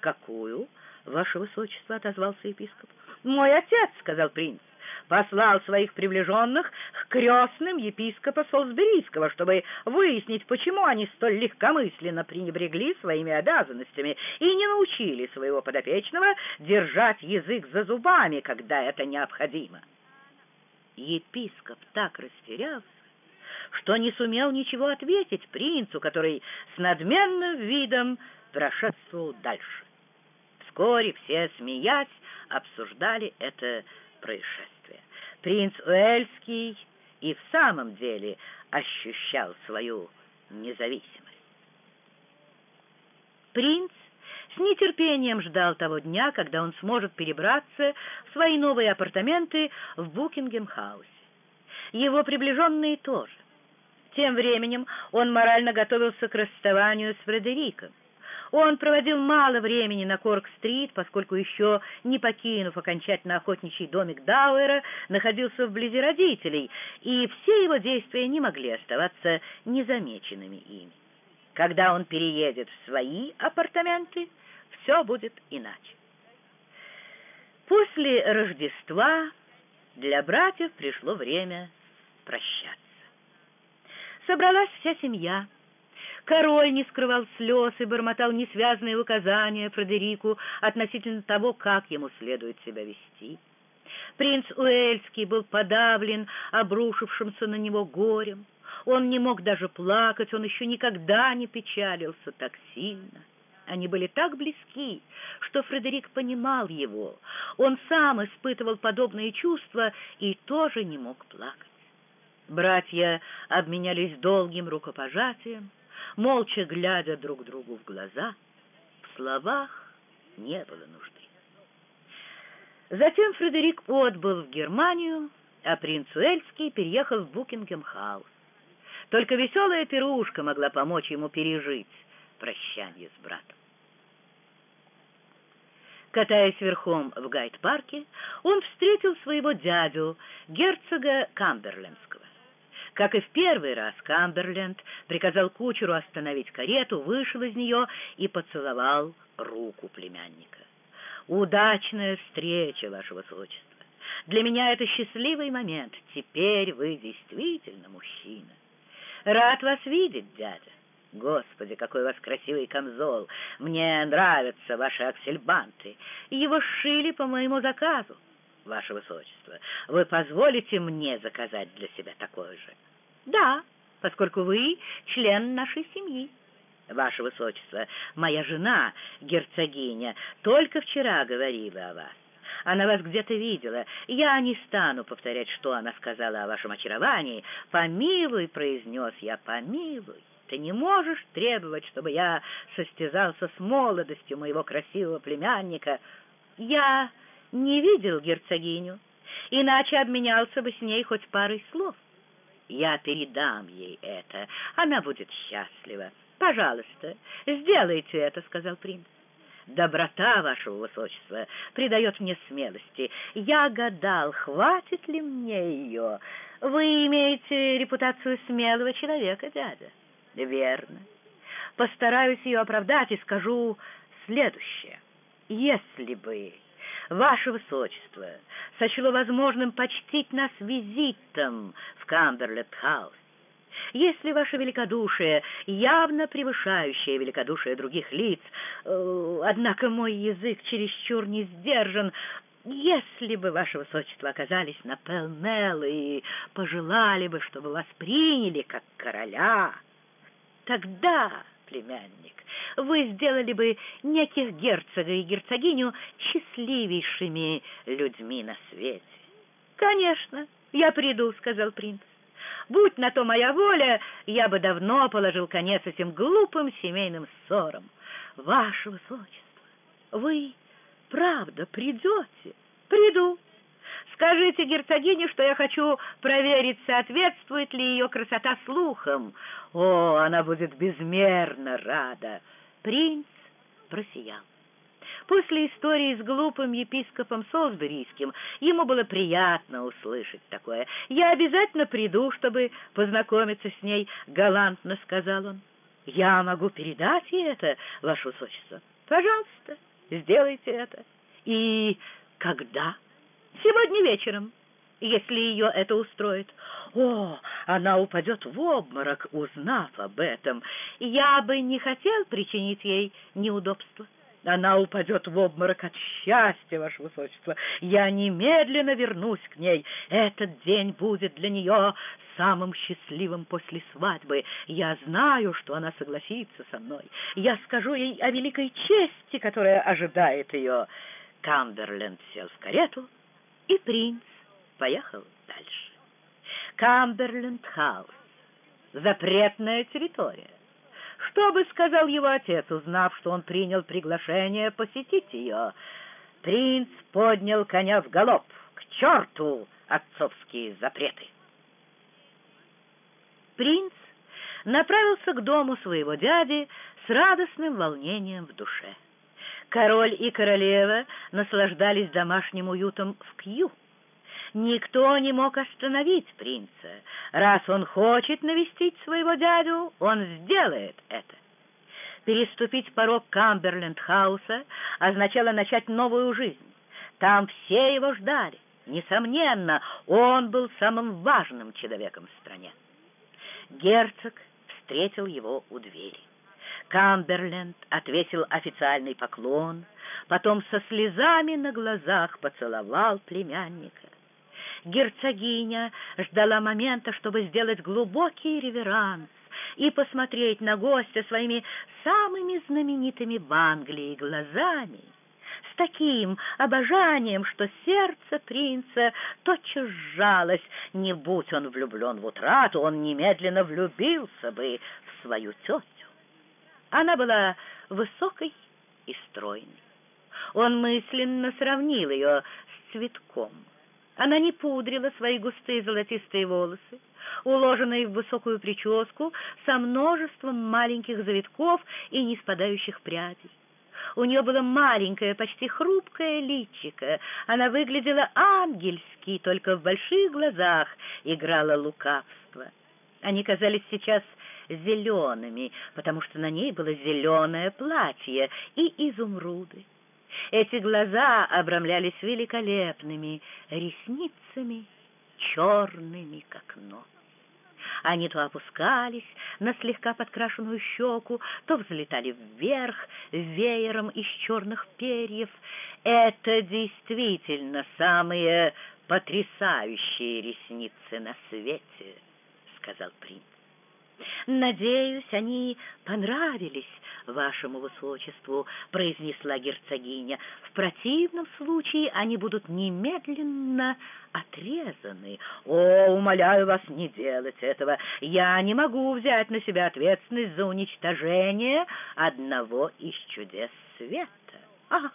«Какую?» «Ваше высочество», — отозвался епископ. «Мой отец», — сказал принц, — послал своих приближенных к крестным епископа Солсберийского, чтобы выяснить, почему они столь легкомысленно пренебрегли своими обязанностями и не научили своего подопечного держать язык за зубами, когда это необходимо. Епископ так растерялся, что не сумел ничего ответить принцу, который с надменным видом прошествовал дальше. Вскоре все, смеясь, обсуждали это происшествие. Принц Уэльский и в самом деле ощущал свою независимость. Принц с нетерпением ждал того дня, когда он сможет перебраться в свои новые апартаменты в Букингем-хаусе. Его приближенные тоже. Тем временем он морально готовился к расставанию с Фредериком. Он проводил мало времени на Корк-стрит, поскольку еще не покинув окончательно охотничий домик Дауэра, находился вблизи родителей, и все его действия не могли оставаться незамеченными ими. Когда он переедет в свои апартаменты, все будет иначе. После Рождества для братьев пришло время прощаться. Собралась вся семья — Король не скрывал слез и бормотал несвязные указания Фредерику относительно того, как ему следует себя вести. Принц Уэльский был подавлен обрушившимся на него горем. Он не мог даже плакать, он еще никогда не печалился так сильно. Они были так близки, что Фредерик понимал его. Он сам испытывал подобные чувства и тоже не мог плакать. Братья обменялись долгим рукопожатием молча глядя друг другу в глаза. В словах не было нужды. Затем Фредерик отбыл в Германию, а принц Уэльский переехал в Букингем-хаус. Только веселая пирушка могла помочь ему пережить прощание с братом. Катаясь верхом в Гайд-парке, он встретил своего дядю, герцога Камберлендского. Как и в первый раз, Камберленд приказал кучеру остановить карету, вышел из нее и поцеловал руку племянника. «Удачная встреча, Ваше Высочество! Для меня это счастливый момент. Теперь вы действительно мужчина. Рад вас видеть, дядя. Господи, какой у вас красивый камзол! Мне нравятся ваши аксельбанты. Его сшили по моему заказу. Ваше Высочество, вы позволите мне заказать для себя такое же? Да, поскольку вы член нашей семьи. Ваше Высочество, моя жена, герцогиня, только вчера говорила о вас. Она вас где-то видела. Я не стану повторять, что она сказала о вашем очаровании. «Помилуй», — произнес я, — «помилуй». Ты не можешь требовать, чтобы я состязался с молодостью моего красивого племянника. Я не видел герцогиню, иначе обменялся бы с ней хоть парой слов. Я передам ей это, она будет счастлива. Пожалуйста, сделайте это, — сказал принц. Доброта вашего высочества придает мне смелости. Я гадал, хватит ли мне ее. Вы имеете репутацию смелого человека, дядя. Верно. Постараюсь ее оправдать и скажу следующее. Если бы Ваше Высочество сочло возможным почтить нас визитом в Камберленд-хаус. Если ваше великодушие, явно превышающее великодушие других лиц, э, однако мой язык чересчур не сдержан, Если бы, ваше высочество, оказались на Пелмел и пожелали бы, чтобы вас приняли как короля, тогда, племянник, вы сделали бы неких герцога и герцогиню счастливейшими людьми на свете. «Конечно, я приду», — сказал принц. «Будь на то моя воля, я бы давно положил конец этим глупым семейным ссорам. Ваше высочество, вы правда придете?» «Приду. Скажите герцогине, что я хочу проверить, соответствует ли ее красота слухам. О, она будет безмерно рада!» Принц просиял. После истории с глупым епископом Солсберийским ему было приятно услышать такое. «Я обязательно приду, чтобы познакомиться с ней», — галантно сказал он. «Я могу передать ей это, ваше высочество? Пожалуйста, сделайте это. И когда?» «Сегодня вечером, если ее это устроит». О, она упадет в обморок, узнав об этом. Я бы не хотел причинить ей неудобства. Она упадет в обморок от счастья, Ваше Высочество. Я немедленно вернусь к ней. Этот день будет для нее самым счастливым после свадьбы. Я знаю, что она согласится со мной. Я скажу ей о великой чести, которая ожидает ее. Камберленд сел в карету, и принц поехал дальше. Камберленд-хаус. Запретная территория. Что бы сказал его отец, узнав, что он принял приглашение посетить ее? Принц поднял коня в галоп. К черту отцовские запреты! Принц направился к дому своего дяди с радостным волнением в душе. Король и королева наслаждались домашним уютом в Кью. Никто не мог остановить принца. Раз он хочет навестить своего дядю, он сделает это. Переступить порог Камберленд-хауса означало начать новую жизнь. Там все его ждали. Несомненно, он был самым важным человеком в стране. Герцог встретил его у двери. Камберленд отвесил официальный поклон, потом со слезами на глазах поцеловал племянника герцогиня ждала момента, чтобы сделать глубокий реверанс и посмотреть на гостя своими самыми знаменитыми в Англии глазами, с таким обожанием, что сердце принца тотчас сжалось. Не будь он влюблен в утрату, он немедленно влюбился бы в свою тетю. Она была высокой и стройной. Он мысленно сравнил ее с цветком. Она не пудрила свои густые золотистые волосы, уложенные в высокую прическу со множеством маленьких завитков и не спадающих прядей. У нее было маленькое, почти хрупкое личико. Она выглядела ангельски, только в больших глазах играла лукавство. Они казались сейчас зелеными, потому что на ней было зеленое платье и изумруды. Эти глаза обрамлялись великолепными ресницами, черными, как ночь. Они то опускались на слегка подкрашенную щеку, то взлетали вверх веером из черных перьев. Это действительно самые потрясающие ресницы на свете, — сказал принц. «Надеюсь, они понравились вашему высочеству», — произнесла герцогиня. «В противном случае они будут немедленно отрезаны. О, умоляю вас не делать этого. Я не могу взять на себя ответственность за уничтожение одного из чудес света. Ах!»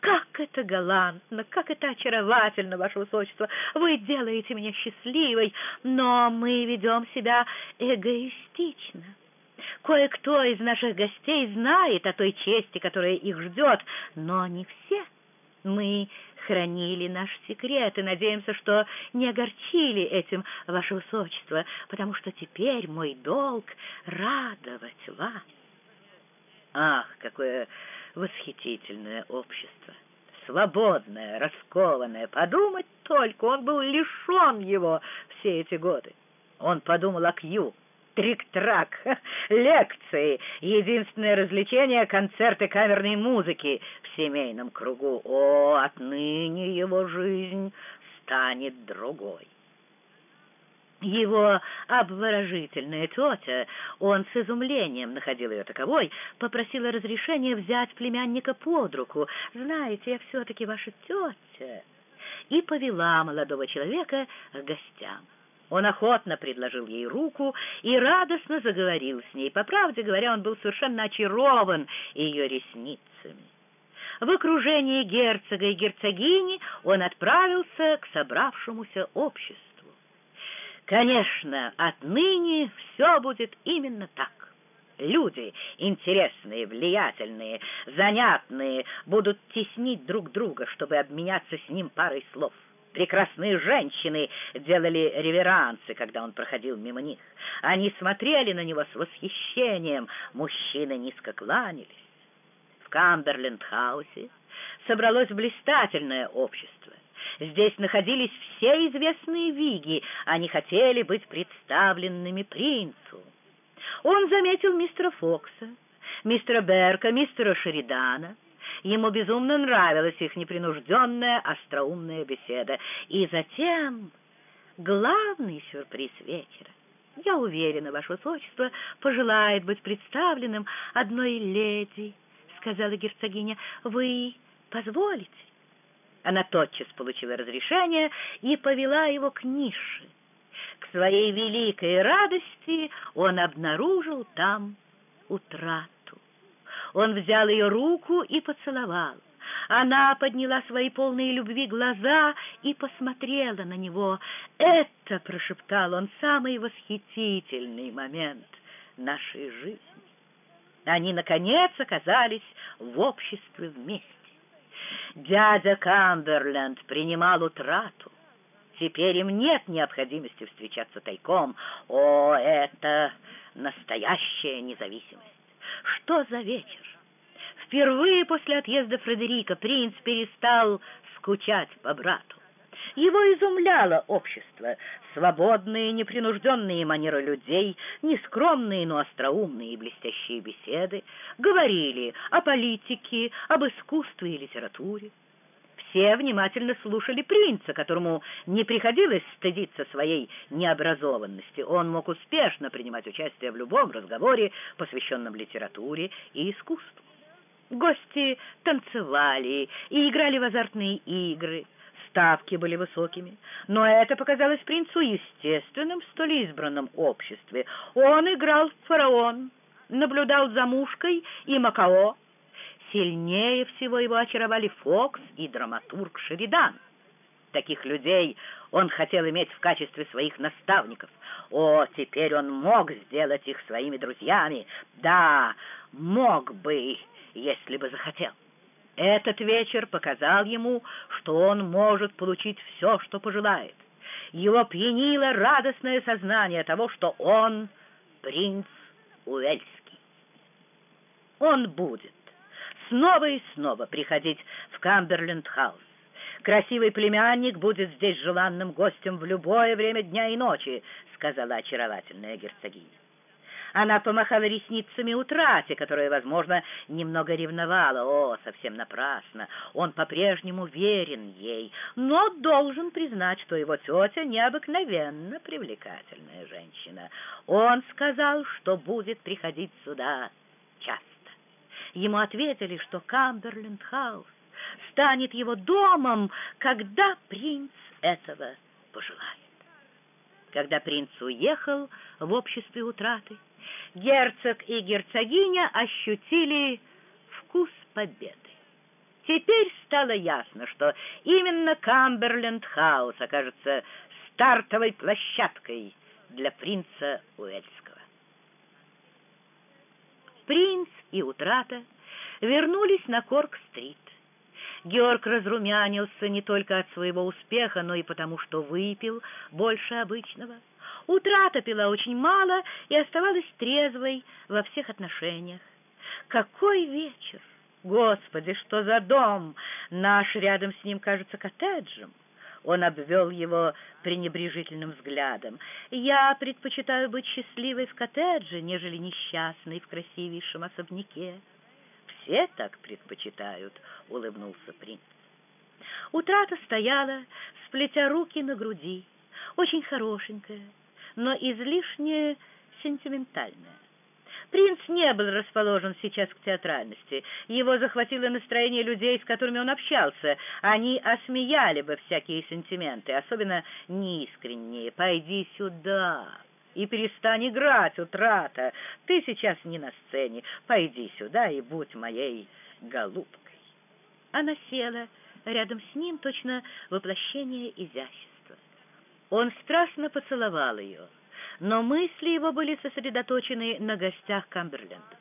Как это галантно, как это очаровательно, ваше высочество! Вы делаете меня счастливой, но мы ведем себя эгоистично. Кое-кто из наших гостей знает о той чести, которая их ждет, но не все. Мы хранили наш секрет и надеемся, что не огорчили этим ваше высочество, потому что теперь мой долг — радовать вас. Ах, какое восхитительное общество! Свободное, раскованное. Подумать только, он был лишен его все эти годы. Он подумал о Кью, трик-трак, (laughs) лекции, единственное развлечение — концерты камерной музыки в семейном кругу. О, отныне его жизнь станет другой. Его обворожительная тетя, он с изумлением находил ее таковой, попросила разрешения взять племянника под руку. «Знаете, я все-таки ваша тетя», и повела молодого человека к гостям. Он охотно предложил ей руку и радостно заговорил с ней. По правде говоря, он был совершенно очарован ее ресницами. В окружении герцога и герцогини он отправился к собравшемуся обществу. Конечно, отныне все будет именно так. Люди интересные, влиятельные, занятные будут теснить друг друга, чтобы обменяться с ним парой слов. Прекрасные женщины делали реверансы, когда он проходил мимо них. Они смотрели на него с восхищением, мужчины низко кланялись. В Камберленд-хаусе собралось блистательное общество. Здесь находились все известные виги, они хотели быть представленными принцу. Он заметил мистера Фокса, мистера Берка, мистера Шеридана. Ему безумно нравилась их непринужденная, остроумная беседа. И затем главный сюрприз вечера. Я уверена, ваше высочество пожелает быть представленным одной леди, сказала герцогиня. Вы позволите? Она тотчас получила разрешение и повела его к нише. К своей великой радости он обнаружил там утрату. Он взял ее руку и поцеловал. Она подняла свои полные любви глаза и посмотрела на него. «Это, — прошептал он, — самый восхитительный момент нашей жизни». Они, наконец, оказались в обществе вместе. Дядя Камберленд принимал утрату. Теперь им нет необходимости встречаться тайком. О, это настоящая независимость! Что за вечер? Впервые после отъезда Фредерика принц перестал скучать по брату. Его изумляло общество, свободные, непринужденные манеры людей, нескромные, но остроумные и блестящие беседы, говорили о политике, об искусстве и литературе. Все внимательно слушали принца, которому не приходилось стыдиться своей необразованности. Он мог успешно принимать участие в любом разговоре, посвященном литературе и искусству. Гости танцевали и играли в азартные игры – ставки были высокими, но это показалось принцу естественным в столь избранном обществе. Он играл в фараон, наблюдал за мушкой и Макао. Сильнее всего его очаровали Фокс и драматург Шеридан. Таких людей он хотел иметь в качестве своих наставников. О, теперь он мог сделать их своими друзьями. Да, мог бы, если бы захотел. Этот вечер показал ему, что он может получить все, что пожелает. Его пьянило радостное сознание того, что он принц Уэльский. Он будет снова и снова приходить в Камберленд-хаус. Красивый племянник будет здесь желанным гостем в любое время дня и ночи, сказала очаровательная герцогиня. Она помахала ресницами Утрате, которая, возможно, немного ревновала. О, совсем напрасно. Он по-прежнему верен ей, но должен признать, что его тетя необыкновенно привлекательная женщина. Он сказал, что будет приходить сюда часто. Ему ответили, что Камберленд-хаус станет его домом, когда принц этого пожелает. Когда принц уехал в обществе Утраты, герцог и герцогиня ощутили вкус победы. Теперь стало ясно, что именно Камберленд-хаус окажется стартовой площадкой для принца Уэльского. Принц и Утрата вернулись на Корк-стрит. Георг разрумянился не только от своего успеха, но и потому, что выпил больше обычного. Утрата пила очень мало и оставалась трезвой во всех отношениях. Какой вечер! Господи, что за дом! Наш рядом с ним кажется коттеджем. Он обвел его пренебрежительным взглядом. «Я предпочитаю быть счастливой в коттедже, нежели несчастной в красивейшем особняке». «Все так предпочитают», — улыбнулся принц. Утрата стояла, сплетя руки на груди, очень хорошенькая, но излишне сентиментальная. Принц не был расположен сейчас к театральности. Его захватило настроение людей, с которыми он общался. Они осмеяли бы всякие сентименты, особенно неискренние. «Пойди сюда!» и перестань играть, утрата. Ты сейчас не на сцене. Пойди сюда и будь моей голубкой. Она села рядом с ним, точно воплощение изящества. Он страстно поцеловал ее но мысли его были сосредоточены на гостях Камберленда.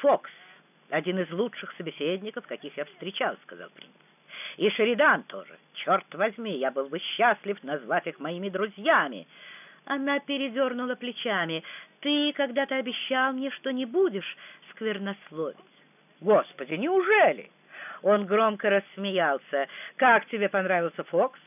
«Фокс — один из лучших собеседников, каких я встречал», — сказал принц. «И Шеридан тоже. Черт возьми, я был бы счастлив назвать их моими друзьями». Она передернула плечами. «Ты когда-то обещал мне, что не будешь сквернословить». «Господи, неужели?» Он громко рассмеялся. «Как тебе понравился Фокс?»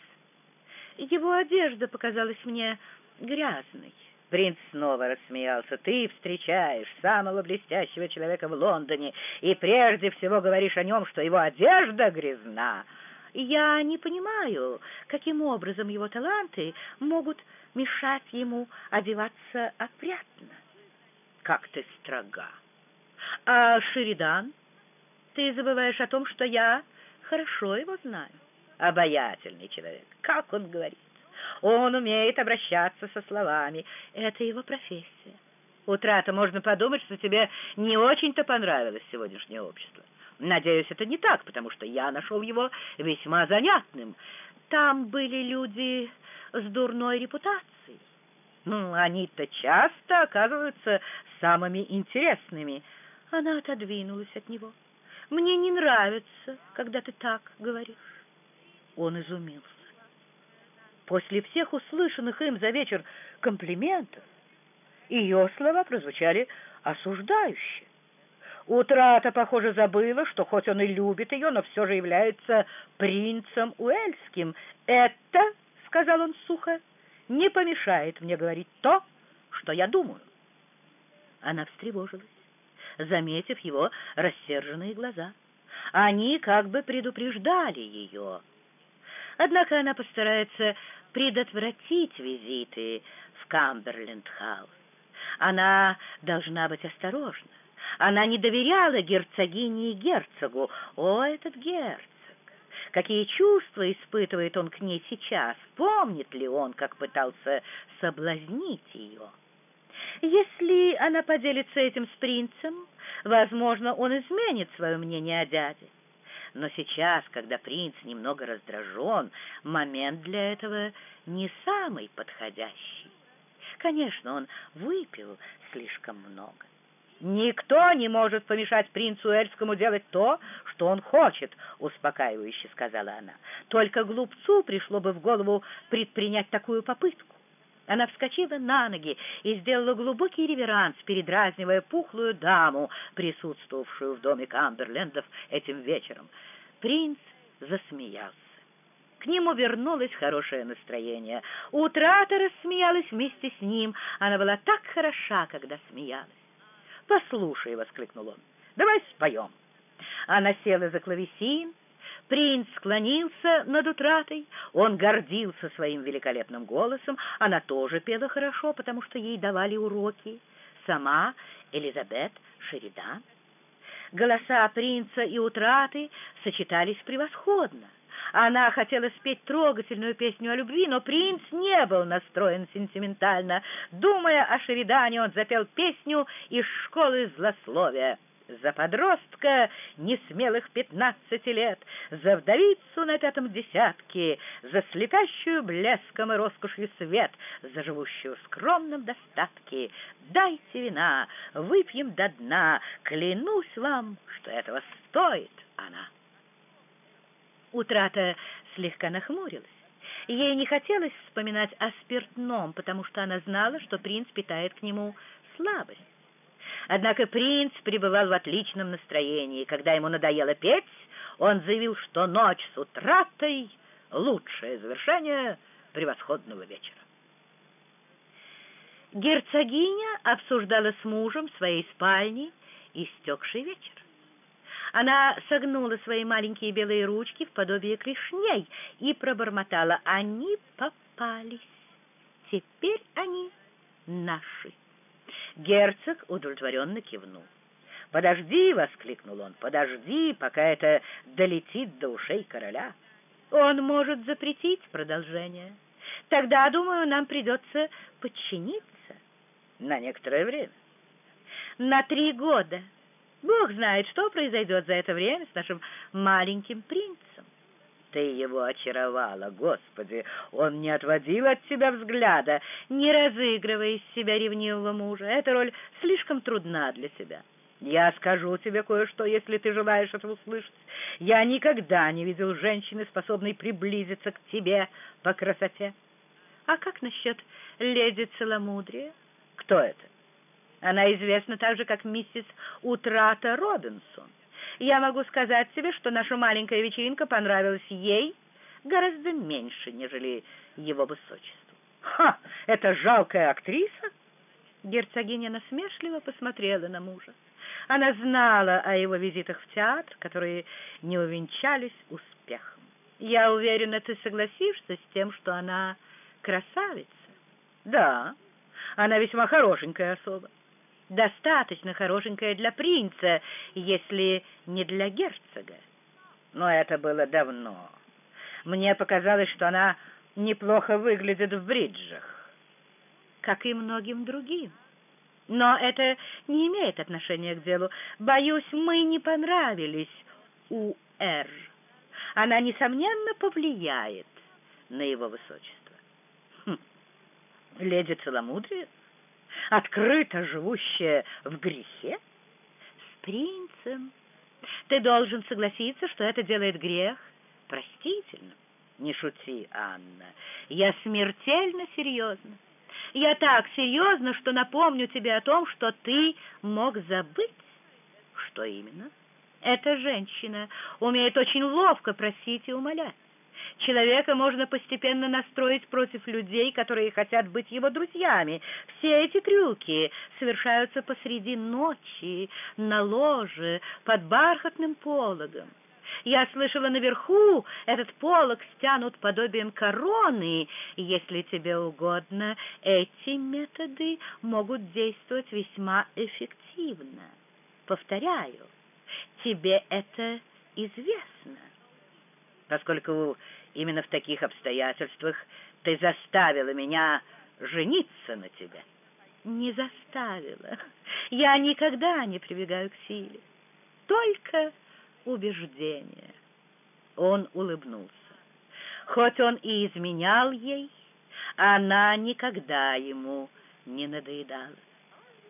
Его одежда показалась мне грязный. Принц снова рассмеялся. «Ты встречаешь самого блестящего человека в Лондоне и прежде всего говоришь о нем, что его одежда грязна. Я не понимаю, каким образом его таланты могут мешать ему одеваться опрятно. Как ты строга! А Шеридан? Ты забываешь о том, что я хорошо его знаю. Обаятельный человек. Как он говорит? Он умеет обращаться со словами. Это его профессия. Утрата, можно подумать, что тебе не очень-то понравилось сегодняшнее общество. Надеюсь, это не так, потому что я нашел его весьма занятным. Там были люди с дурной репутацией. Ну, они-то часто оказываются самыми интересными. Она отодвинулась от него. Мне не нравится, когда ты так говоришь. Он изумился. После всех услышанных им за вечер комплиментов ее слова прозвучали осуждающе. Утрата, похоже, забыла, что хоть он и любит ее, но все же является принцем Уэльским. «Это, — сказал он сухо, — не помешает мне говорить то, что я думаю». Она встревожилась, заметив его рассерженные глаза. Они как бы предупреждали ее. Однако она постарается предотвратить визиты в Камберленд-хаус. Она должна быть осторожна. Она не доверяла герцогине и герцогу. О, этот герцог! Какие чувства испытывает он к ней сейчас? Помнит ли он, как пытался соблазнить ее? Если она поделится этим с принцем, возможно, он изменит свое мнение о дяде. Но сейчас, когда принц немного раздражен, момент для этого не самый подходящий. Конечно, он выпил слишком много. «Никто не может помешать принцу Эльскому делать то, что он хочет», — успокаивающе сказала она. «Только глупцу пришло бы в голову предпринять такую попытку». Она вскочила на ноги и сделала глубокий реверанс, передразнивая пухлую даму, присутствовавшую в доме Камберлендов этим вечером. Принц засмеялся. К нему вернулось хорошее настроение. Утрата рассмеялась вместе с ним. Она была так хороша, когда смеялась. «Послушай», — воскликнул он, — «давай споем». Она села за клавесин. Принц склонился над утратой. Он гордился своим великолепным голосом. Она тоже пела хорошо, потому что ей давали уроки. Сама Элизабет Шеридан. Голоса принца и утраты сочетались превосходно. Она хотела спеть трогательную песню о любви, но принц не был настроен сентиментально. Думая о Шеридане, он запел песню из школы злословия за подростка несмелых пятнадцати лет, за вдовицу на пятом десятке, за слепящую блеском и роскошью свет, за живущую в скромном достатке. Дайте вина, выпьем до дна, клянусь вам, что этого стоит она. Утрата слегка нахмурилась. Ей не хотелось вспоминать о спиртном, потому что она знала, что принц питает к нему слабость. Однако принц пребывал в отличном настроении. Когда ему надоело петь, он заявил, что ночь с утратой лучшее завершение превосходного вечера. Герцогиня обсуждала с мужем в своей спальне истекший вечер. Она согнула свои маленькие белые ручки в подобие клешней и пробормотала. Они попались. Теперь они наши. Герцог удовлетворенно кивнул. «Подожди!» — воскликнул он. «Подожди, пока это долетит до ушей короля!» «Он может запретить продолжение. Тогда, думаю, нам придется подчиниться». «На некоторое время». «На три года. Бог знает, что произойдет за это время с нашим маленьким принцем». Ты его очаровала, Господи! Он не отводил от тебя взгляда, не разыгрывая из себя ревнивого мужа. Эта роль слишком трудна для тебя. Я скажу тебе кое-что, если ты желаешь это услышать. Я никогда не видел женщины, способной приблизиться к тебе по красоте. А как насчет леди Целомудрия? Кто это? Она известна так же, как миссис Утрата Робинсон. Я могу сказать тебе, что наша маленькая вечеринка понравилась ей гораздо меньше, нежели его высочеству. Ха! Это жалкая актриса? Герцогиня насмешливо посмотрела на мужа. Она знала о его визитах в театр, которые не увенчались успехом. Я уверена, ты согласишься с тем, что она красавица. Да, она весьма хорошенькая особа достаточно хорошенькая для принца, если не для герцога. Но это было давно. Мне показалось, что она неплохо выглядит в бриджах. Как и многим другим. Но это не имеет отношения к делу. Боюсь, мы не понравились у Р. Она, несомненно, повлияет на его высочество. Хм. Леди Целомудрие? Открыто живущая в грехе? С принцем. Ты должен согласиться, что это делает грех простительным. Не шути, Анна. Я смертельно серьезно. Я так серьезно, что напомню тебе о том, что ты мог забыть. Что именно? Эта женщина умеет очень ловко просить и умолять. Человека можно постепенно настроить против людей, которые хотят быть его друзьями. Все эти трюки совершаются посреди ночи, на ложе, под бархатным пологом. Я слышала наверху, этот полог стянут подобием короны. Если тебе угодно, эти методы могут действовать весьма эффективно. Повторяю, тебе это известно. Поскольку Именно в таких обстоятельствах ты заставила меня жениться на тебе. Не заставила. Я никогда не прибегаю к силе. Только убеждение. Он улыбнулся. Хоть он и изменял ей, она никогда ему не надоедала.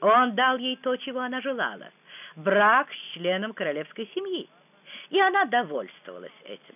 Он дал ей то, чего она желала — брак с членом королевской семьи, и она довольствовалась этим.